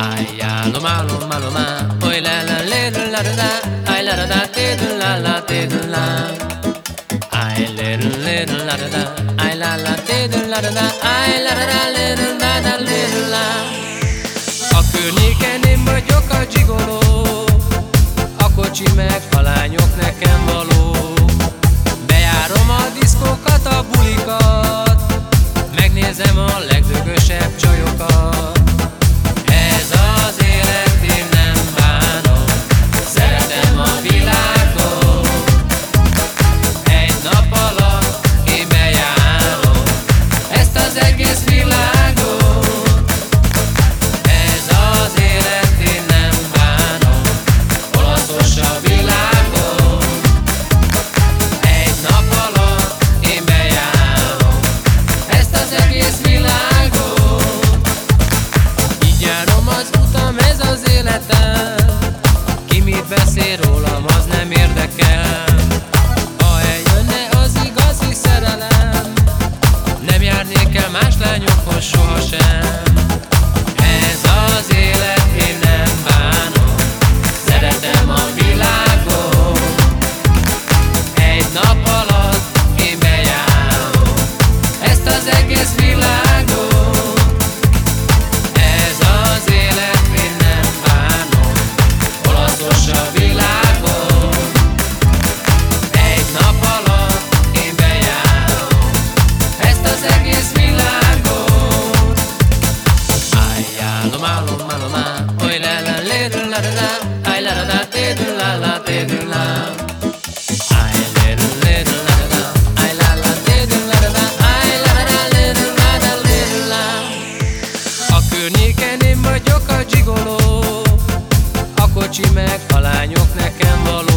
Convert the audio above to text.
Aia, loma, loma, loma, oi la la le la la da, ai la da te la la te la. Ai le le la da, ai la la te la da, ai la la le la da le la. A környéken én vagyok a gigoló, a kocsi meg a lányok nekem való. Bejárom a diszkókat, a bulikat, megnézem a legdögösebb csajokat. mit beszél rólam, az nem érdekel. vagyok a gigoló. A kocsi meg a lányok nekem való.